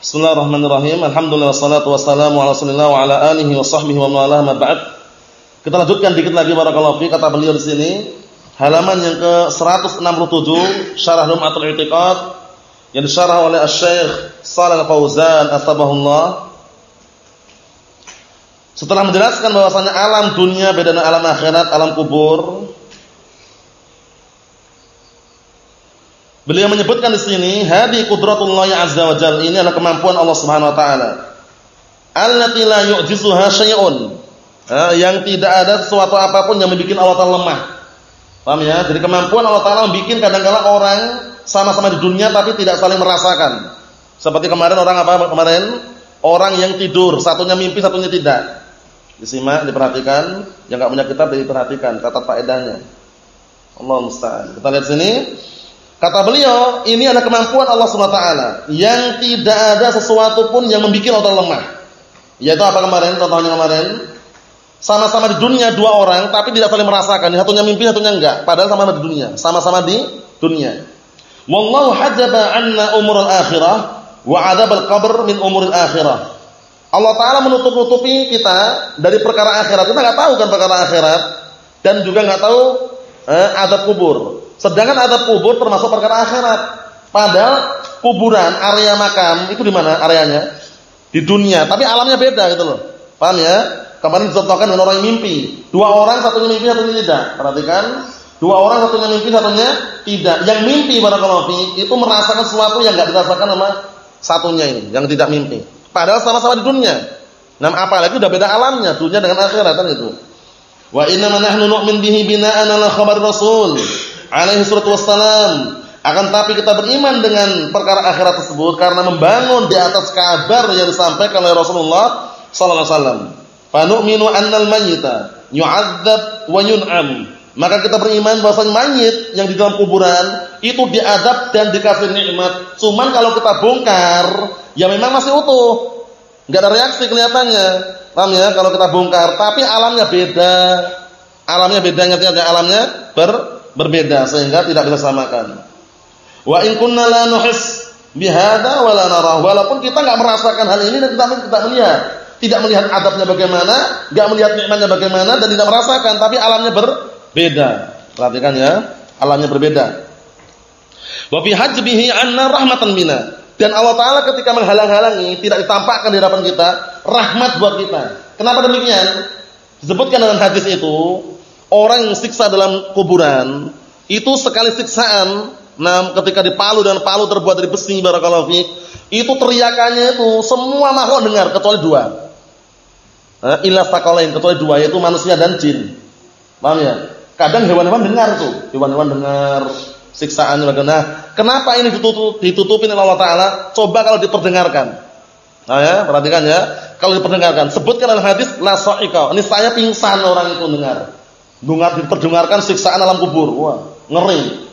Bismillahirrahmanirrahim. Alhamdulillah wassalatu wassalamu ala Rasulillah wa ala alihi wa sahbihi wa man ma ba'd. Kita lanjutkan dikit lagi barakallahu fi kata beliau di sini halaman yang ke 167 Syarah Lum'atul I'tiqad yang disyarah oleh Asy-Syaikh Shalal Fauzan asbahullah. Setelah menjelaskan bahwasanya alam dunia beda dengan alam akhirat, alam kubur, Beliau menyebutkan di sini hadi qudratullah azza wa jalla ini adalah kemampuan Allah Subhanahu wa taala. Allati la yu'jizuha syai'un. yang tidak ada sesuatu apa pun yang membuat Allah taala lemah. Paham ya? Jadi kemampuan Allah taala membuat kadang-kala orang sama-sama di dunia tapi tidak saling merasakan. Seperti kemarin orang apa kemarin? Orang yang tidur, satunya mimpi, satunya tidak. Disimak, diperhatikan, yang enggak punya kitab diperhatikan, catat faedahnya. Allah musta'an. Kita lihat sini. Kata beliau, ini adalah kemampuan Allah SWT yang tidak ada sesuatu pun yang membuat Allah lemah. Yaitu apa kemarin? Contohnya kemarin, sama-sama di dunia dua orang, tapi tidak saling merasakan. Satunya mimpi, satunya enggak. Padahal sama-sama di dunia, sama-sama di dunia. Wallahu hajaba anna umur al-akhirah wa adab al-qabr min umur al-akhirah. Allah Taala menutup-nutupi kita dari perkara akhirat. Kita nggak tahu kan perkara akhirat dan juga nggak tahu eh, adab kubur. Sedangkan adab kubur termasuk perkara akhirat. Padahal kuburan, area makam itu di mana areanya? Di dunia, tapi alamnya beda gitu loh. Paham ya? Kemarin dicontohkan dengan orang yang mimpi. Dua orang, satunya mimpi, satunya tidak. Perhatikan. Dua orang, satunya mimpi, satunya tidak. Yang mimpi pada kalafi itu merasakan sesuatu yang enggak dirasakan sama satunya ini, yang tidak mimpi. Padahal sama-sama di dunia. Nah, apalagi udah beda alamnya, dunia dengan akhirat kan itu. Wa inna nahnu nu'min bihi bina'an ala khabar Rasul alaihi salatu wassalam. Akan tapi kita beriman dengan perkara akhirat tersebut karena membangun di atas kabar yang disampaikan oleh Rasulullah sallallahu alaihi wasallam. Fa nu'minu annal mayyita yu'adzab wa yun'am. Maka kita beriman bahwa mayit yang di dalam kuburan itu diadab dan dikasih nikmat. Cuman kalau kita bongkar, ya memang masih utuh. Enggak ada reaksi kelihatannya. Paham ya? Kalau kita bongkar, tapi alamnya beda. Alamnya beda ngerti alamnya ber berbeda sehingga tidak bisa samakan. Wa in kunna la nuhis bihada wa la narah. Walaupun kita enggak merasakan hal ini dan kita tidak melihat, tidak melihat adabnya bagaimana, enggak melihat nikmatnya bagaimana dan tidak merasakan, tapi alamnya berbeda. Perhatikan ya, alamnya berbeda. Wa fi hajbihi anna rahmatan bina. Dan Allah Ta'ala ketika menghalang-halangi, tidak ditampakkan di hadapan kita, rahmat buat kita. Kenapa demikian? Disebutkan dalam hadis itu, orang yang siksa dalam kuburan itu sekali siksaan nah ketika dipalu dan palu terbuat dari besi barakallahu fiik itu teriakannya itu semua makhluk dengar kecuali dua. Nah, illa sakalain kecuali dua yaitu manusia dan jin. Paham ya? Kadang hewan-hewan dengar tuh hewan-hewan dengar siksaan nah kenapa ini ditutup, ditutupin oleh Allah taala? Coba kalau diperdengarkan. Nah ya perhatikan ya. Kalau diperdengarkan sebutkan dalam hadis la sa'iqa ini saya pingsan orang itu dengar dengar diperdengarkan siksaan alam kubur. Wah, ngeri.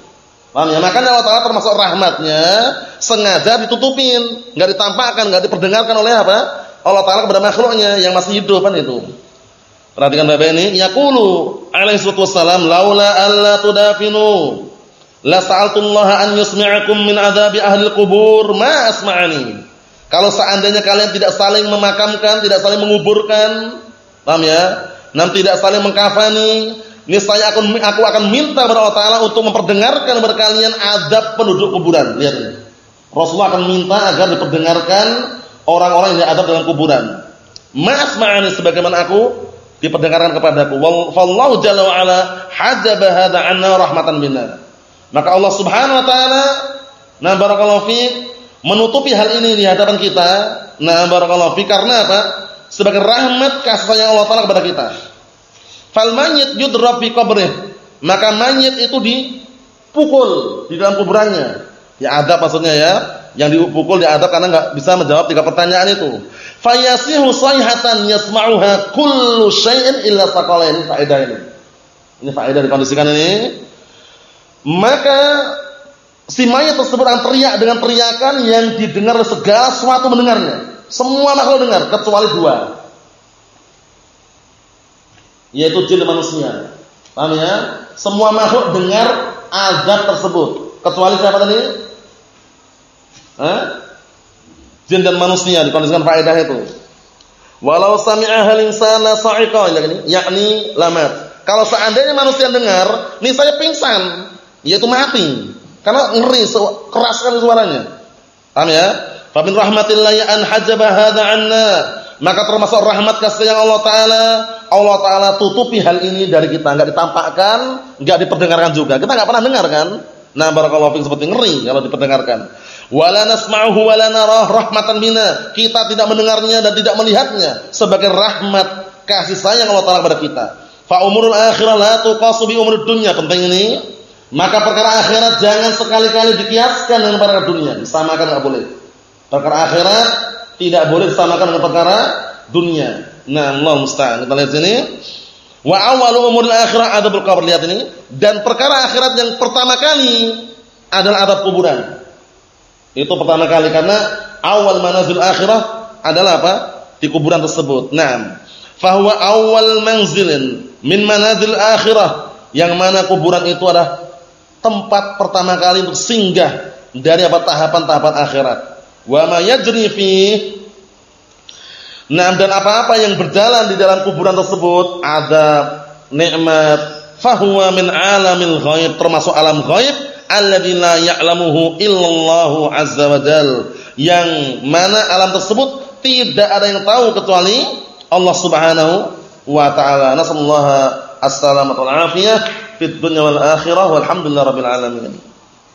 Paham ya? Makanya Allah Taala termasuk rahmatnya sengaja ditutupin, enggak ditampakkan, enggak diperdengarkan oleh apa? Allah Taala kepada makhluknya yang masih hidup kan itu. Perhatikan Bapak ini, yaqulu alaihi wassalam laula alla tudafinu la sa'altullaha an yusmi'akum min adzabi ahli kubur ma asma'ani. Kalau seandainya kalian tidak saling memakamkan, tidak saling menguburkan, paham ya? Nanti tidak saling mengkafani, niscaya aku aku akan minta kepada Allah Taala untuk memperdengarkan kepada kalian adab penduduk kuburan. Lihat ini. Rasulullah akan minta agar diperdengarkan orang-orang yang adab dalam kuburan. Mas ma'ani sebagaimana aku diperdengarkan kepadaku. Wallahu jalla wa ala hajaba hadza anna rahmatan minna. Maka Allah Subhanahu wa taala na barakallahu fi menutupi hal ini di hadapan kita. Na barakallahu fi karena apa? Sebagai rahmat kasih sayang Allah Taala kepada kita. Fal mayit yudrab fi qabrih. Maka mayit itu dipukul di dalam kuburannya. Ya ada maksudnya ya, yang dipukul diadab karena enggak bisa menjawab tiga pertanyaan itu. Fayasihu sayhatan yasma'uha kullu syai'in illa saqalain faedah ini. Ini faedah dikondisikan ini. Maka si mayat tersebut akan teriak dengan teriakan yang didengar segala sesuatu mendengarnya. Semua makhluk dengar kecuali dua. Yaitu jin dan manusia. Paham ya? Semua makhluk dengar azab tersebut. Kecuali siapa tadi? Hah? jin dan manusia dikondisikan faedah itu. Walau sami'a hal insana sa'iqa yakni lamat. Kalau seandainya manusia dengar, nih saya pingsan, yaitu mati. Karena ngeri, keras sekali suaranya. Paham ya? Fa min rahmatillahi an hajaba hadza 'anna. Maka termasuk rahmat kasih yang Allah taala, Allah taala tutupi hal ini dari kita, enggak ditampakkan, enggak diperdengarkan juga. Kita enggak pernah dengar kan? Nah, barakallahu fiik seperti ngeri kalau diperdengarkan. Wala nasma'uhu wala narah rahmatan bina. Kita tidak mendengarnya dan tidak melihatnya sebagai rahmat kasih sayang Allah Taala kepada kita. Fa umurul akhirah la tuqasu bi umurud dunya. Penting ini. Maka perkara akhirat jangan sekali-kali dikiaskan dengan perkara dunia, disamakan enggak boleh. Perkara akhirat tidak boleh disamakan dengan perkara dunia. Nah, Allah musta'an. Kita lihat sini. Wa awwalu umuril akhirah adabul qabr. Lihat ini. Dan perkara akhirat yang pertama kali adalah adab kuburan. Itu pertama kali karena awal manazil akhirah adalah apa? Di kuburan tersebut. Naam. Fahuwa awal manzilin min manazil akhirah. Yang mana kuburan itu adalah tempat pertama kali untuk singgah dari apa tahapan-tahapan akhirat. Wa ma yajri Nah, dan apa-apa yang berjalan di dalam kuburan tersebut ada nikmat fahuwa min alamil ghaib termasuk alam ghaib alladzi la ya'lamuhu illallahu azza wa jal. Yang mana alam tersebut tidak ada yang tahu kecuali Allah Subhanahu wa taala. Nasallahu as-salamata wal afiyah fid dunya wal akhirah. Walhamdulillahirabbil alamin.